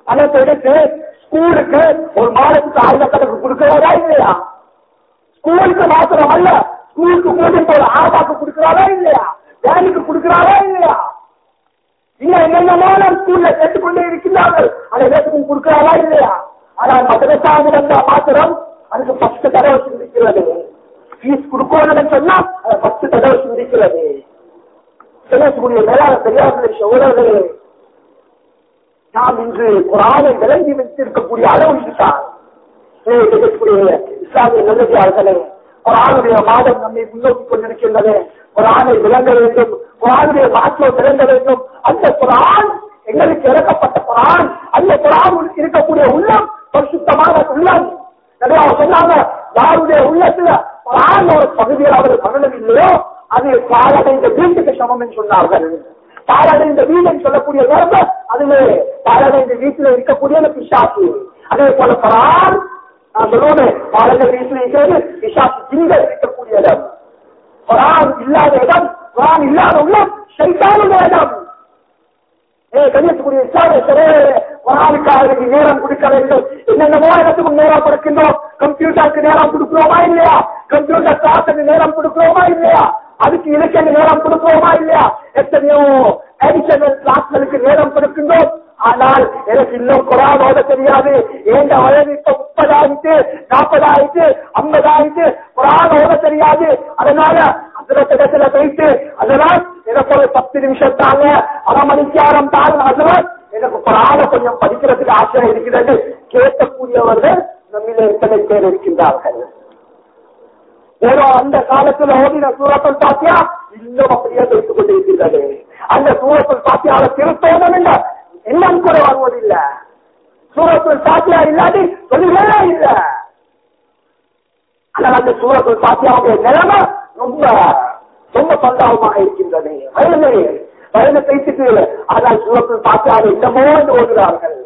பணத்தை எடுத்து ஸ்கூலுக்கு ஒரு மாதத்துக்கு ஆயிரக்கணக்கு கொடுக்கிறதா இல்லையா? ஸ்கூலுக்கு மாத்திரம் அல்ல ஸ்கூலுக்கு கூட்டிட்டு ஒரு ஆபாக்கு கொடுக்கிறாரா இல்லையா? வேலைக்கு கொடுக்கிறாரா இல்லையா? இன்னும் என்னென்ன ஸ்கூல்ல கேட்டுக்கொண்டே இருக்கிறார்கள் அதை எல்லாத்துக்கும் கொடுக்கிறாரா இல்லையா? ஆனால் மதரசாக மாத்திரம் அதுக்கு பத்து தடவை சிந்திக்கிறது பீஸ் கொடுக்கணும்னு சொன்னா அதை பத்து தடவை சிந்திக்கிறது. சொல்லக்கூடிய மேலான தெரியாத சோழர்களே நாம் இன்று குரானை விளங்கி வைத்திருக்கக்கூடிய அளவு இதுதான். இஸ்லாமிய நல்லதார்களே குரானுடைய மாதம் நம்மை முன்னோக்கி கொண்டிருக்கின்றது. குரானை விளங்க வேண்டும் குரானுடைய மாற்றம் விளங்க வேண்டும். அந்த குரான் எங்களுக்கு இறக்கப்பட்ட குரான் அந்த குரான் இருக்கக்கூடிய உள்ளம் பரிசுத்தமான உள்ளம். சொன்னாங்க யாருடைய உள்ளத்துல குரான் ஒரு பகுதியில் அவர் மரணம் இல்லையோ அது பாலடைந்த வீட்டுக்கு சமம் என்று சொன்னார்கள். பாலடைந்த வீடு சொல்லக்கூடிய நேரத்தை அதுவே பாலடைந்த வீட்டில் இருக்கக்கூடிய பிசாசு. அதே போல பரால் நான் சொல்லுவேன் பாலடைந்த வீட்டில் இருக்கிறது பிசாசு ஜிங்கள் இருக்கக்கூடிய இடம். பரால் இல்லாத இடம் பரால் இல்லாத உள்ள சைத்தானுடைய இடம். ஏ கண்ணியத்துக்குரிய ஒரு ஆளுக்காக எனக்கு நேரம் கொடுக்க வேண்டும். என்னென்னமோ இடத்துக்கும் நேரம் கொடுக்கின்றோம். கம்ப்யூட்டருக்கு நேரம் கொடுக்கிறோமா இல்லையா? கம்ப்யூட்டர் கிளாஸுக்கு நேரம் கொடுக்கிறோமா இல்லையா? அதுக்கு இலக்கிய நேரம் கொடுக்கிறோமா இல்லையா? எத்தனையோ அடிஷனல் கிளாஸ்களுக்கு நேரம் கொடுக்கின்றோம். ஆனால் எனக்கு இன்னும் குரான் ஓட தெரியாது. எந்த வயது இப்ப முப்பதாயிட்டு ஆயிட்டு ஐம்பதாயிட்டு ஆயிட்டு குரான் ஓத தெரியாது. அதனால அதுல இடத்துல போயிட்டு அதனால் எனக்கு ஒரு பத்து நிமிஷம் தாங்க. அரை மணிக்காரம் தாங்க. அதனால் எனக்கு குரான கொஞ்சம் படிக்கிறதுக்கு ஆசை இருக்கிறது கேட்கக்கூடியவர்கள் நம்மில எத்தனை பேர் இருக்கின்றார்கள். ஏதோ அந்த காலத்துல ஓடின சூரத்தல் பாத்தியா இன்னும் அப்படியே வைத்துக் கொண்டிருக்கிறது அந்த சூரத்தல் பாத்தியாவை திருத்தோணும் இல்ல எல்லாம் கூட வருவதில்லை. சூரத்தில் பாத்தியா இல்லாது சொல்லுவே இல்லை. ஆனால் அந்த சூரத்தில் பாத்தியாவுடைய நிலைமை ரொம்ப ரொம்ப சந்தாபமாக இருக்கின்றது. வயது வயது பேசிட்டு ஆனால் சூரத்தில் பாத்தியாவை இன்னமோ என்று ஓடுகிறார்கள்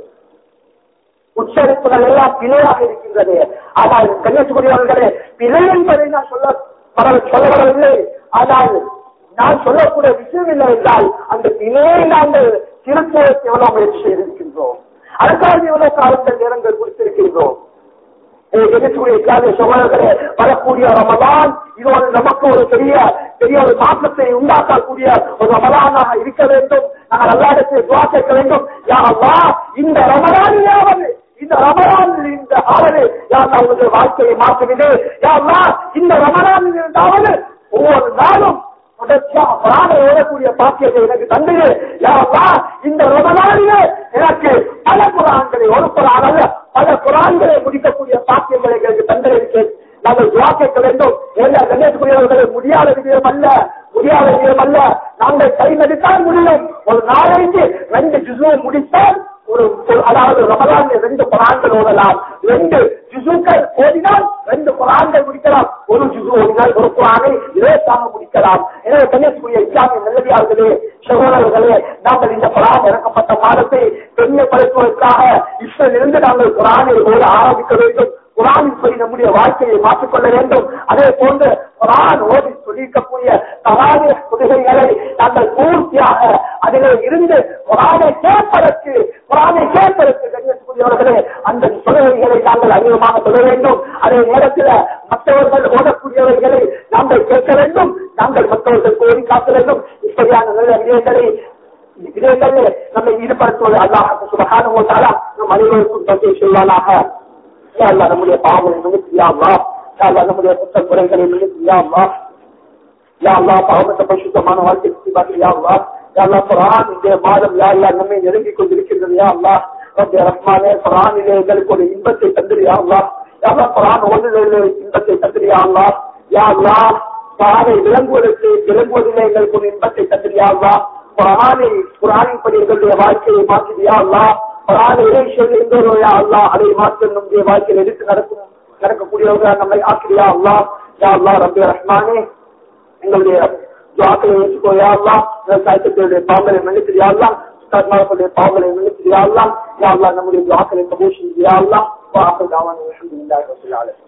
உச்சரிப்புகள் எல்லாம் பிழையாக இருக்கின்றது. ஆனால் கன்னியாகுமரியவர்களே பிழை என்பதை நான் சொல்ல பரவ சொல்ல வரவில்லை ஆனால் நான் சொல்லக்கூடிய விஷயம் இல்லை என்றால் அந்த பிழையை நாங்கள் திருத்துவதற்கு எவ்வளவு முயற்சி செய்திருக்கின்றோம். அதற்காக எவ்வளவு காலங்கள் நேரங்கள் கொடுத்திருக்கின்றோம் சகோதரர்களே வரக்கூடிய ரமதான் இது ஒரு நமக்கு ஒரு பெரிய பெரிய ஒரு மாற்றத்தை உண்டாக்கக்கூடிய ஒரு ரமதானாக இருக்க வேண்டும். நாங்கள் அல்லாடத்தில் துவா கேட்க வேண்டும். யாரா இந்த ரமதானியாவது இந்த ரமலானில் இந்த ஆவது யார் அவருடைய வாழ்க்கையை மாற்றுகிறது யாருன்னா இந்த ரமலானில் இருந்தாவது ஒவ்வொரு நாளும் ஓடக்கூடிய பாக்கியத்தை எனக்கு தந்தது யாரா இந்த ரமலானிலே எனக்கு பல குரான்களை ஒரு குரான் பல குரான்களை முடிக்கக்கூடிய சாத்தியங்களை எங்களுக்கு தந்திருக்கேன் நாங்கள் துவா கேட்க வேண்டும். எல்லா கணேசபுரியவர்களை முடியாத விஷயம் அல்ல முடியாத விஷயம் அல்ல. நாங்கள் கை நடித்தால் முடியும். ஒரு நாளைக்கு ரெண்டு ஜிசுவை முடித்தால் ஒரு அதாவது ரமலான் ரெண்டு குரான்கள் ஓடலாம் ரெண்டு ஜிசுக்கள் ஓடினால் ரெண்டு குரான்கள் முடிக்கலாம். ஒரு ஜிசு ஓடினால் ஒரு குரானை இலவசாக முடிக்கலாம். எனவே கன்னியாகுமரிய இஸ்லாமிய நல்லடியார்களே சகோதரர்களே நாங்கள் இந்த குரான் இறக்கப்பட்ட மாதத்தை பெண்மைப்படுத்துவதற்காக இஸ்ரலிருந்து நாங்கள் குரானை ஓட ஆரம்பிக்க வேண்டும். குரானின் படி நம்முடைய வாழ்க்கையை மாற்றிக்கொள்ள வேண்டும். அதே போன்று குரான் ஓதி சொல்லியிருக்கக்கூடிய தகாத கொள்கைகளை நாங்கள் பூர்த்தியாக அதில் இருந்து குரானை கேட்பதற்கு குரானை கேட்பதற்கு கண்ணியக்கூடியவர்களே அந்த கொள்கைகளை நாங்கள் அதிகமாக சொல்ல வேண்டும். அதே நேரத்தில் மற்றவர்கள் ஓடக்கூடியவர்களை நாங்கள் கேட்க வேண்டும். நாங்கள் மற்றவர்கள் கோரி காக்க வேண்டும். இப்படியான நல்ல விடயங்களை விடயங்களில் நம்மை ஈடுபடுத்துவது அல்லாஹ் சுபகான ஓட்டாரா நம் அனைவருக்கும் தந்தை செய்வானாக. யா நம்முடைய பாவங்களை மன்னித்து யா நம்முடைய குற்ற குறைகளை மன்னித்து யா பாவத்தை பரிசுத்தமான வாழ்க்கை பாக்கி யா புறான் இந்த மாதம் யா அல்லாஹ் நம்மை நெருங்கிக் கொண்டிருக்கின்றது யா அல்லாஹ் ரஹ்மானே புறானிலே எங்களுக்கு ஒரு இன்பத்தை தந்திரியாங்களா யா புறான் ஒன்றிலே இன்பத்தை தந்திரியாங்களா யா அல்லாஹ் விளங்குவதற்கு விளங்குவதிலே எங்களுக்கு ஒரு இன்பத்தை தந்திரியாங்களா புறானை புறானின் படி எங்களுடைய வாழ்க்கையை மாற்றியாங்களா யா அல்லாஹ் குர்ஆனை அதை நம்முடைய வாழ்க்கையில் எடுத்து நடக்கும் நடக்கக்கூடியவர்களாக நம்மை ஆக்கிரியா அல்லா யா அல்லாஹ் ரப்பி ரஹ்மானே. எங்களுடைய துவாக்களை ஏற்றுக்கோ யா அல்லாஹ். விவசாயத்தினுடைய பாவங்களை மன்னித்து யா உஸ்தாத்மார்களுடைய யா நம்முடைய துவாக்களை கபூஷ் யா அல்லாஹ். வாஹு தாவான